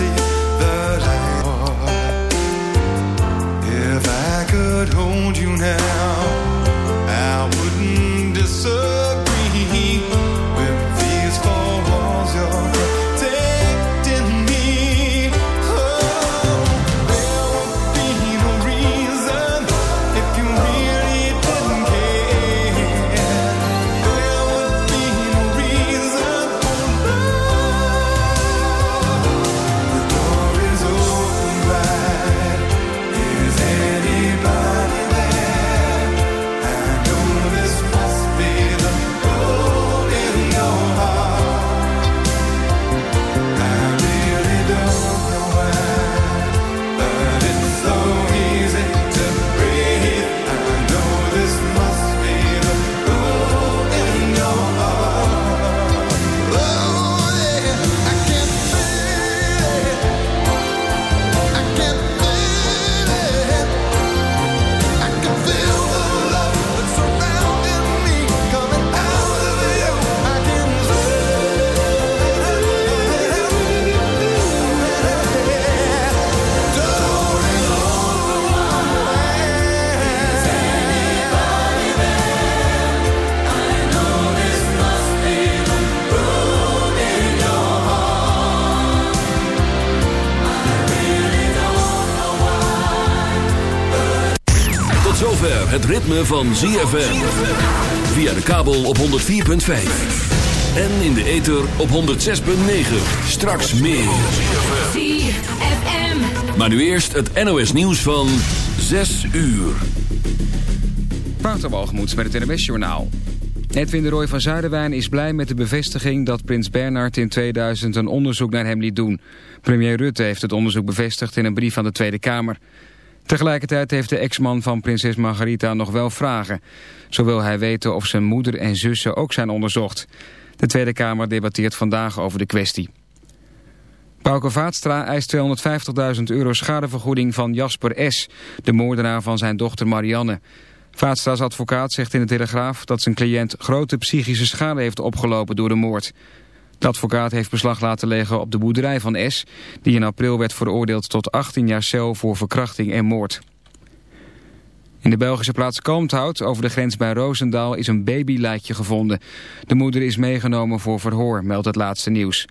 see ritme van ZFM. Via de kabel op 104.5. En in de ether op 106.9. Straks meer. ZFM. Maar nu eerst het NOS nieuws van 6 uur. Waterwalgemoed met het NWS-journaal. Edwin de Roy van Zuiderwijn is blij met de bevestiging dat prins Bernhard in 2000 een onderzoek naar hem liet doen. Premier Rutte heeft het onderzoek bevestigd in een brief aan de Tweede Kamer. Tegelijkertijd heeft de ex-man van prinses Margarita nog wel vragen. Zo wil hij weten of zijn moeder en zussen ook zijn onderzocht. De Tweede Kamer debatteert vandaag over de kwestie. Pauke Vaatstra eist 250.000 euro schadevergoeding van Jasper S., de moordenaar van zijn dochter Marianne. Vaatstra's advocaat zegt in de Telegraaf dat zijn cliënt grote psychische schade heeft opgelopen door de moord. De advocaat heeft beslag laten leggen op de boerderij van S, die in april werd veroordeeld tot 18 jaar cel voor verkrachting en moord. In de Belgische plaats Kalmthout, over de grens bij Roosendaal, is een babylijkje gevonden. De moeder is meegenomen voor verhoor, meldt het laatste nieuws.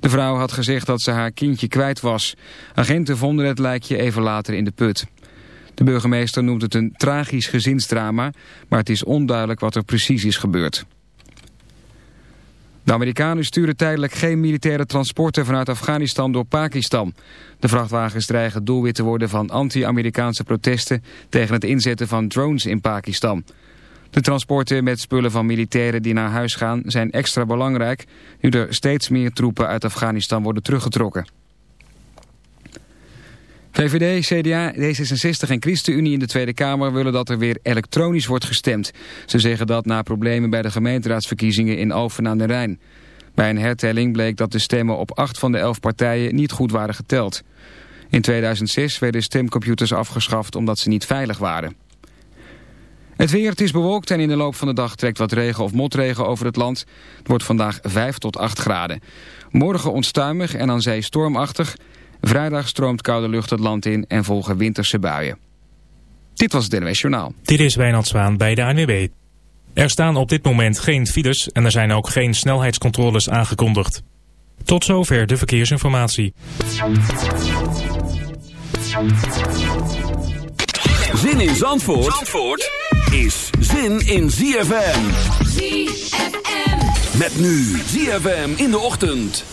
De vrouw had gezegd dat ze haar kindje kwijt was. Agenten vonden het lijkje even later in de put. De burgemeester noemt het een tragisch gezinsdrama, maar het is onduidelijk wat er precies is gebeurd. De Amerikanen sturen tijdelijk geen militaire transporten vanuit Afghanistan door Pakistan. De vrachtwagens dreigen doelwit te worden van anti-Amerikaanse protesten tegen het inzetten van drones in Pakistan. De transporten met spullen van militairen die naar huis gaan zijn extra belangrijk... nu er steeds meer troepen uit Afghanistan worden teruggetrokken. VVD, CDA, D66 en ChristenUnie in de Tweede Kamer willen dat er weer elektronisch wordt gestemd. Ze zeggen dat na problemen bij de gemeenteraadsverkiezingen in Alphen aan de Rijn. Bij een hertelling bleek dat de stemmen op acht van de elf partijen niet goed waren geteld. In 2006 werden stemcomputers afgeschaft omdat ze niet veilig waren. Het weer, het is bewolkt en in de loop van de dag trekt wat regen of motregen over het land. Het wordt vandaag 5 tot 8 graden. Morgen onstuimig en aan zee stormachtig. Vrijdag stroomt koude lucht het land in en volgen winterse buien. Dit was het NWS Journaal. Dit is Wijnand Zwaan bij de ANWB. Er staan op dit moment geen files en er zijn ook geen snelheidscontroles aangekondigd. Tot zover de verkeersinformatie. Zin in Zandvoort, Zandvoort is zin in ZFM. ZFM. Met nu ZFM in de ochtend.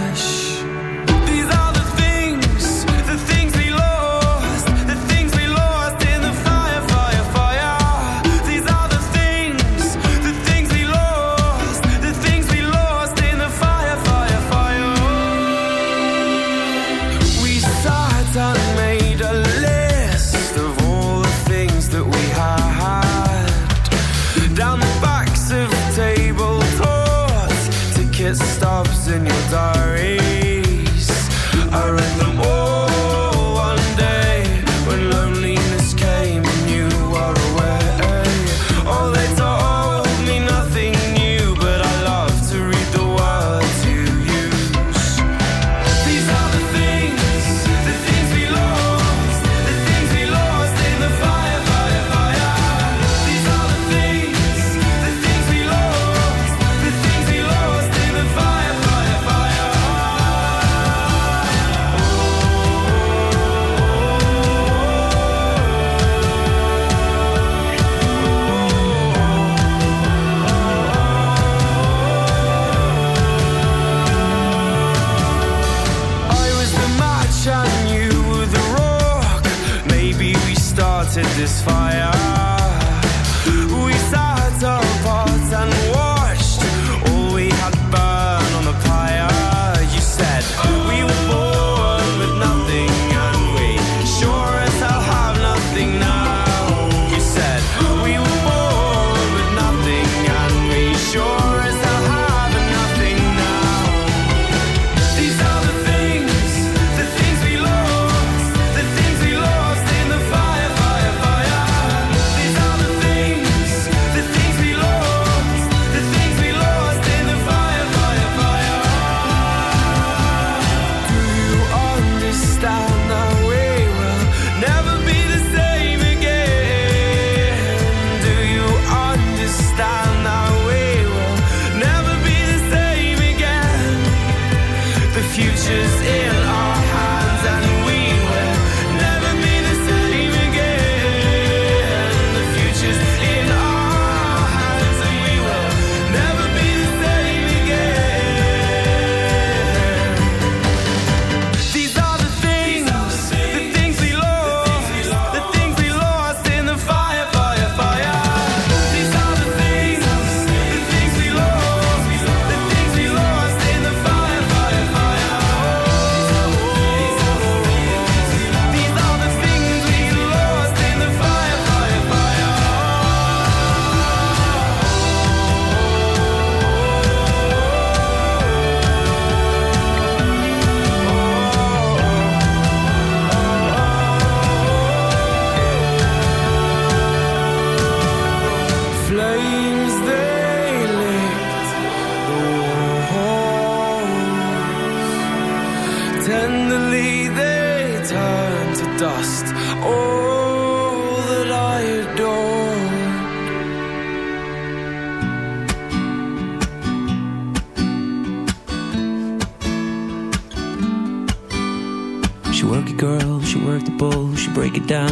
rush.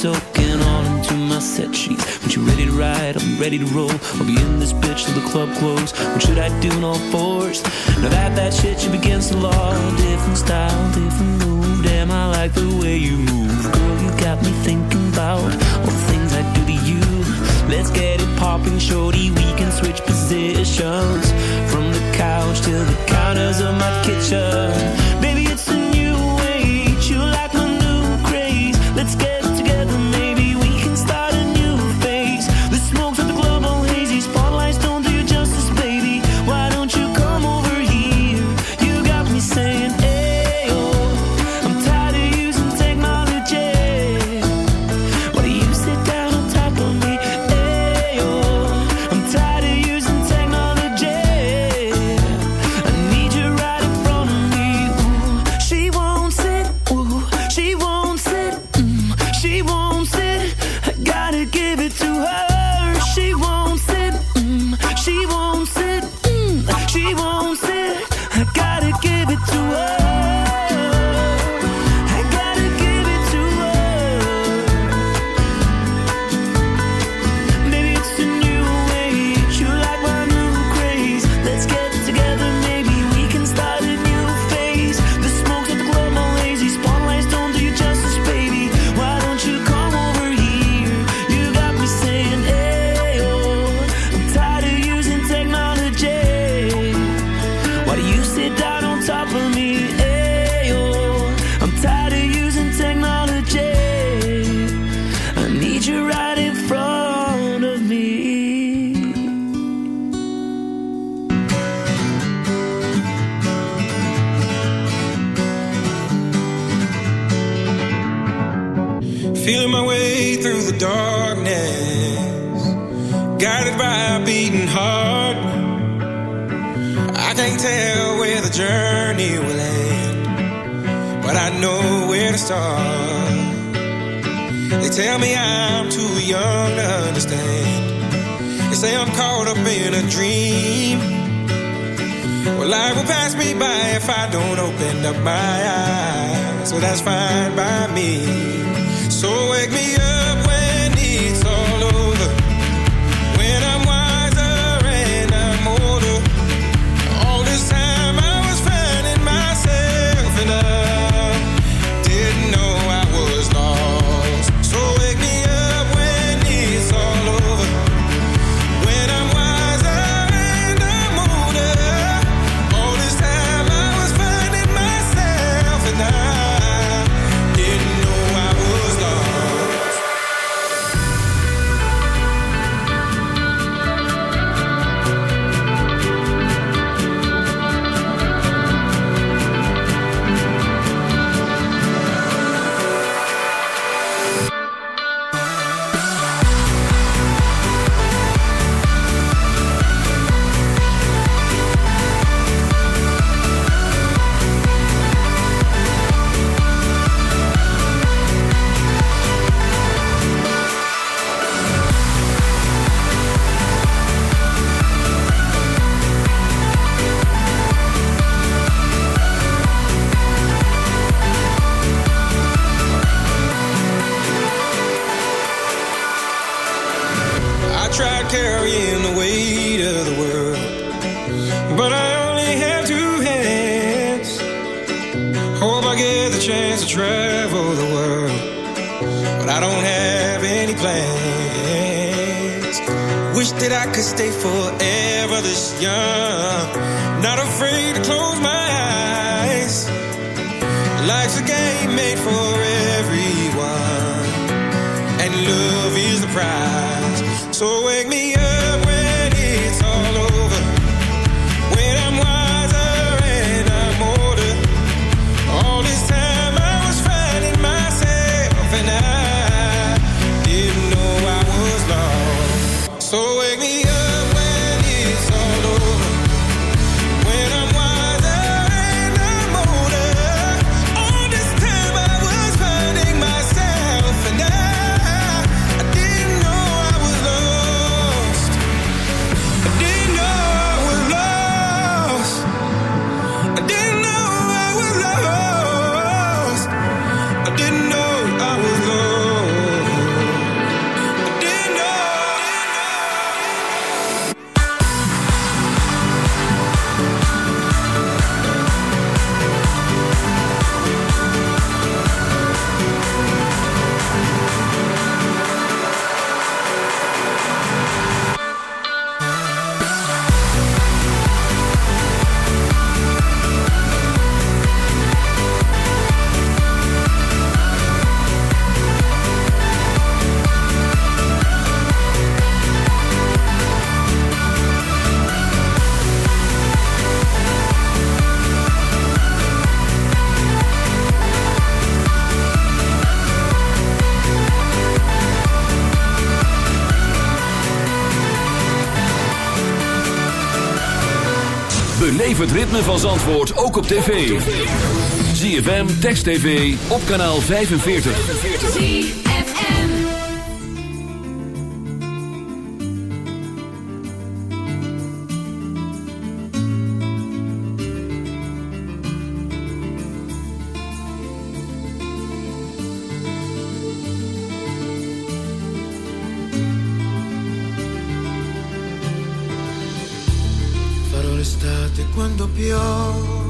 soaking all into my set sheets. When you ready to ride, I'm ready to roll. I'll be in this bitch till the club close. What should I do in all fours? Now that that shit should against the law. Different style, different move. Damn, I like the way you move. Girl, you got me thinking about all the things I do to you. Let's get it popping, shorty. We can switch positions from the couch to the counters of my kitchen, baby. me up. Op tv. ZFM, Text TV, op kanaal 45. Farò l'estate quando piove,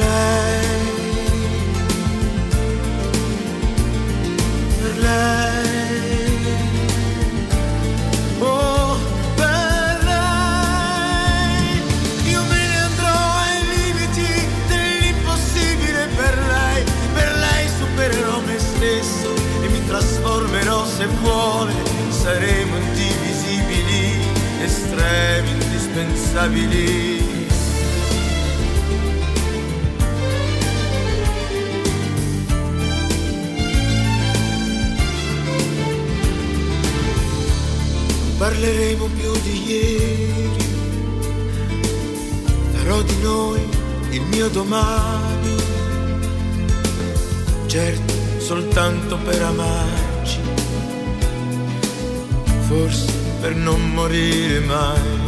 light. The light. body to mine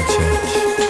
my church.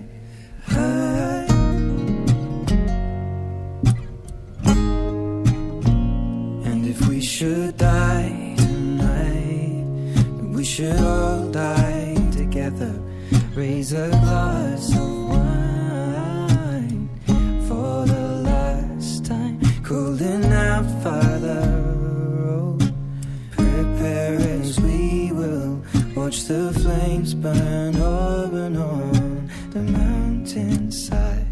A glass of wine for the last time. Calling out, Father, oh, prepare as we will watch the flames burn over and on the mountainside.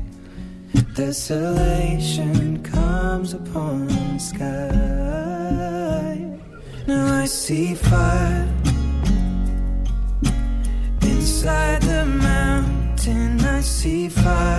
Desolation comes upon the sky. Now I see fire fire